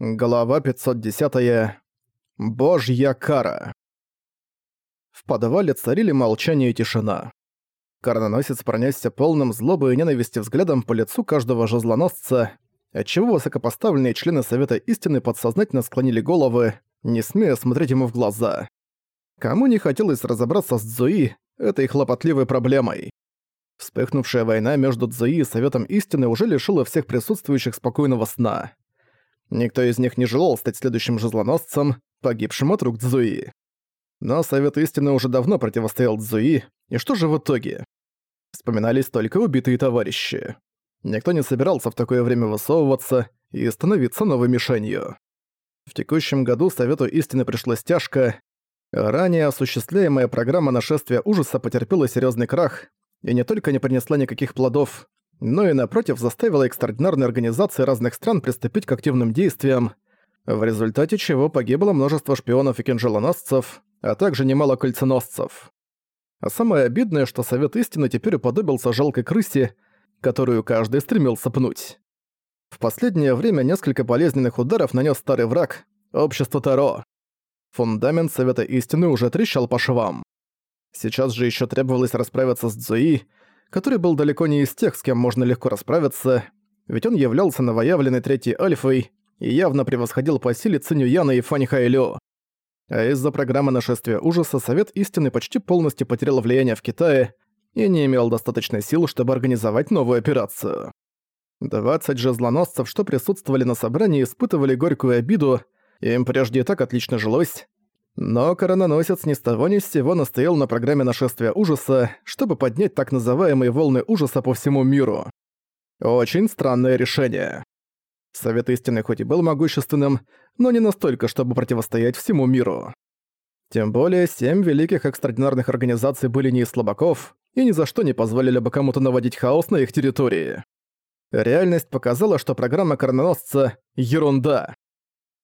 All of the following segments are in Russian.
Глава 510. Божья кара. В подвале царили молчание и тишина. Корононосец пронесся полным злобы и ненависти взглядом по лицу каждого жезлоносца, отчего высокопоставленные члены Совета Истины подсознательно склонили головы, не смея смотреть ему в глаза. Кому не хотелось разобраться с Цзуи, этой хлопотливой проблемой. Вспыхнувшая война между Цзуи и Советом Истины уже лишила всех присутствующих спокойного сна. Никто из них не желал стать следующим жезлоносцем, погибшим от рук Цзуи. Но Совет Истины уже давно противостоял Цзуи, и что же в итоге? Вспоминались только убитые товарищи. Никто не собирался в такое время высовываться и становиться новой мишенью. В текущем году Совету Истины пришлось тяжко. Ранее осуществляемая программа нашествия ужаса потерпела серьезный крах и не только не принесла никаких плодов, но и напротив заставила экстраординарные организации разных стран приступить к активным действиям, в результате чего погибло множество шпионов и кинжалоносцев, а также немало кольценосцев. А самое обидное, что Совет Истины теперь уподобился жалкой крысе, которую каждый стремился пнуть. В последнее время несколько болезненных ударов нанес старый враг — Общество Таро. Фундамент Совета Истины уже трещал по швам. Сейчас же еще требовалось расправиться с Цзуи, который был далеко не из тех, с кем можно легко расправиться, ведь он являлся новоявленной третьей альфой и явно превосходил по силе Циню Яна и Фань Хайлю. А из-за программы нашествия ужаса Совет Истины почти полностью потерял влияние в Китае и не имел достаточной сил, чтобы организовать новую операцию. 20 же злоносцев, что присутствовали на собрании, испытывали горькую обиду, им прежде и так отлично жилось, но корононосец ни с того ни с сего настоял на программе нашествия ужаса, чтобы поднять так называемые волны ужаса по всему миру. Очень странное решение. Совет Истины хоть и был могущественным, но не настолько, чтобы противостоять всему миру. Тем более, семь великих экстраординарных организаций были не из слабаков и ни за что не позволили бы кому-то наводить хаос на их территории. Реальность показала, что программа корононосца — ерунда.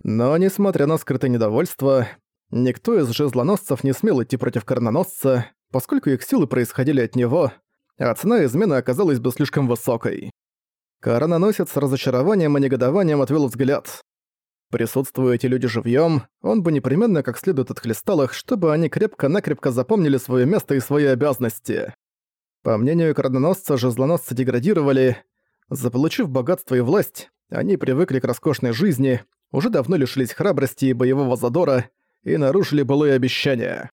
Но, несмотря на скрытое недовольство, Никто из жезлоносцев не смел идти против корононосца, поскольку их силы происходили от него, а цена измены оказалась бы слишком высокой. Корононосец с разочарованием и негодованием отвел взгляд. Присутствуя эти люди живьем, он бы непременно как следует отхлестал их, чтобы они крепко-накрепко запомнили свое место и свои обязанности. По мнению корононосца, жезлоносцы деградировали. Заполучив богатство и власть, они привыкли к роскошной жизни, уже давно лишились храбрости и боевого задора, и нарушили былые обещания.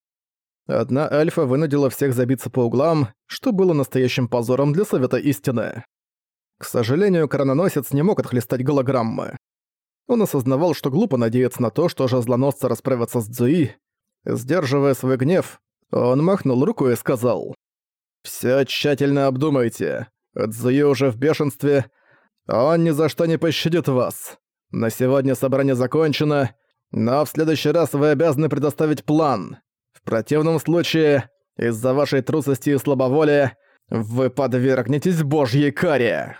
Одна Альфа вынудила всех забиться по углам, что было настоящим позором для Совета Истины. К сожалению, корононосец не мог отхлестать голограммы. Он осознавал, что глупо надеяться на то, что же злоносцы расправятся с Цзуи. Сдерживая свой гнев, он махнул рукой и сказал. «Всё тщательно обдумайте. Цзуи уже в бешенстве. Он ни за что не пощадит вас. На сегодня собрание закончено. Но в следующий раз вы обязаны предоставить план. В противном случае, из-за вашей трусости и слабоволия, вы подвергнетесь божьей каре».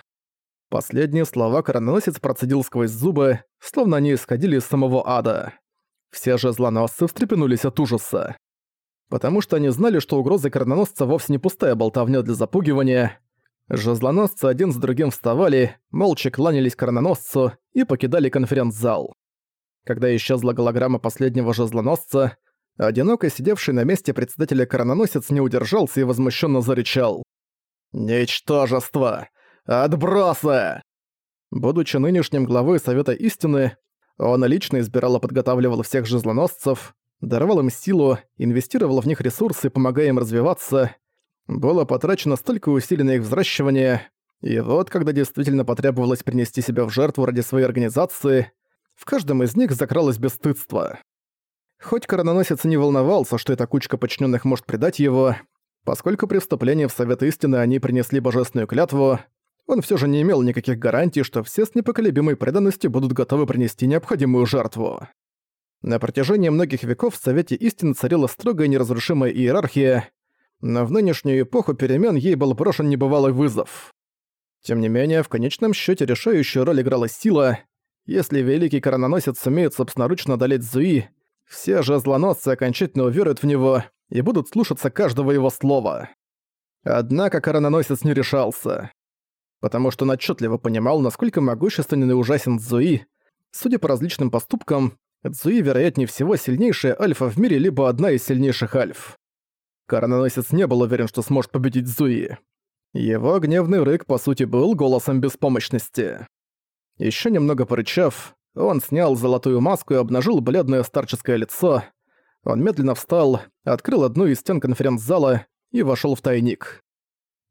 Последние слова короносец процедил сквозь зубы, словно они исходили из самого ада. Все же злоносцы встрепенулись от ужаса. Потому что они знали, что угроза корононосца вовсе не пустая болтовня для запугивания. Жезлоносцы один за другим вставали, молча кланялись корононосцу и покидали конференц-зал. Когда исчезла голограмма последнего жезлоносца, одиноко сидевший на месте председателя корононосец не удержался и возмущенно зарычал. «Ничтожество! Отбросы!» Будучи нынешним главой Совета Истины, он лично избирал и подготавливал всех жезлоносцев, даровал им силу, инвестировал в них ресурсы, помогая им развиваться. Было потрачено столько усилий на их взращивание, и вот, когда действительно потребовалось принести себя в жертву ради своей организации, в каждом из них закралось бесстыдство. Хоть корононосец не волновался, что эта кучка подчиненных может предать его, поскольку при вступлении в Совет Истины они принесли божественную клятву, он все же не имел никаких гарантий, что все с непоколебимой преданностью будут готовы принести необходимую жертву. На протяжении многих веков в Совете Истины царила строгая неразрушимая иерархия, но в нынешнюю эпоху перемен ей был брошен небывалый вызов. Тем не менее, в конечном счете решающую роль играла сила, если великий корононосец сумеет собственноручно одолеть Зуи, все же злоносцы окончательно уверуют в него и будут слушаться каждого его слова. Однако корононосец не решался. Потому что он отчетливо понимал, насколько могущественен и ужасен Зуи. Судя по различным поступкам, Цзуи, вероятнее всего, сильнейшая альфа в мире, либо одна из сильнейших альф. Корононосец не был уверен, что сможет победить Цзуи. Его гневный рык, по сути, был голосом беспомощности. Еще немного порычав, он снял золотую маску и обнажил бледное старческое лицо. Он медленно встал, открыл одну из стен конференц-зала и вошел в тайник.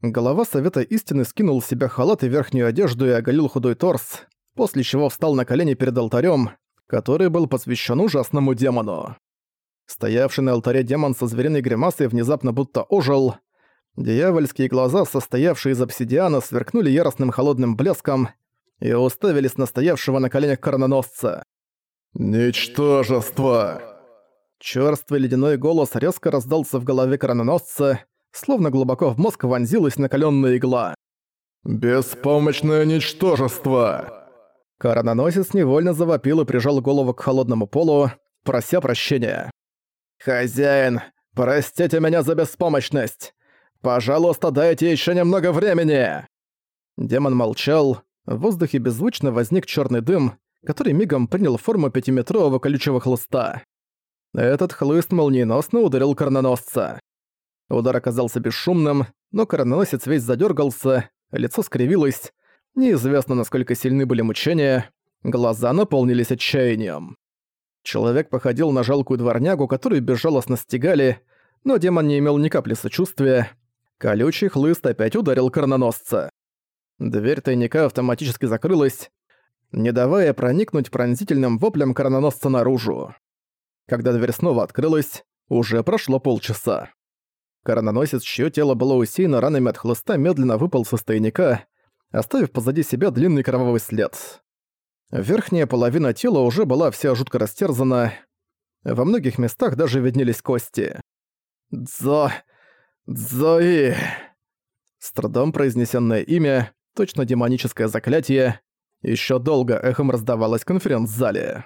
Голова Совета Истины скинул с себя халат и верхнюю одежду и оголил худой торс, после чего встал на колени перед алтарем, который был посвящен ужасному демону. Стоявший на алтаре демон со звериной гримасой внезапно будто ожил. Дьявольские глаза, состоявшие из обсидиана, сверкнули яростным холодным блеском и уставились на стоявшего на коленях корононосца. «Ничтожество!» Чёрствый ледяной голос резко раздался в голове корононосца, словно глубоко в мозг вонзилась накалённая игла. «Беспомощное ничтожество!» Корононосец невольно завопил и прижал голову к холодному полу, прося прощения. «Хозяин, простите меня за беспомощность! Пожалуйста, дайте еще немного времени!» Демон молчал, в воздухе беззвучно возник черный дым, который мигом принял форму пятиметрового колючего хлыста. Этот хлыст молниеносно ударил корононосца. Удар оказался бесшумным, но корононосец весь задергался, лицо скривилось, неизвестно, насколько сильны были мучения, глаза наполнились отчаянием. Человек походил на жалкую дворнягу, которую безжалостно стегали, но демон не имел ни капли сочувствия. Колючий хлыст опять ударил корононосца. Дверь тайника автоматически закрылась, не давая проникнуть пронзительным воплем корононосца наружу. Когда дверь снова открылась, уже прошло полчаса. Корононосец, чье тело было усеяно ранами от хлыста, медленно выпал со тайника, оставив позади себя длинный кровавый след. Верхняя половина тела уже была вся жутко растерзана, во многих местах даже виднелись кости. «Дзо... Дзои...» С трудом произнесенное имя, точно демоническое заклятие, еще долго эхом раздавалось в конференц-зале.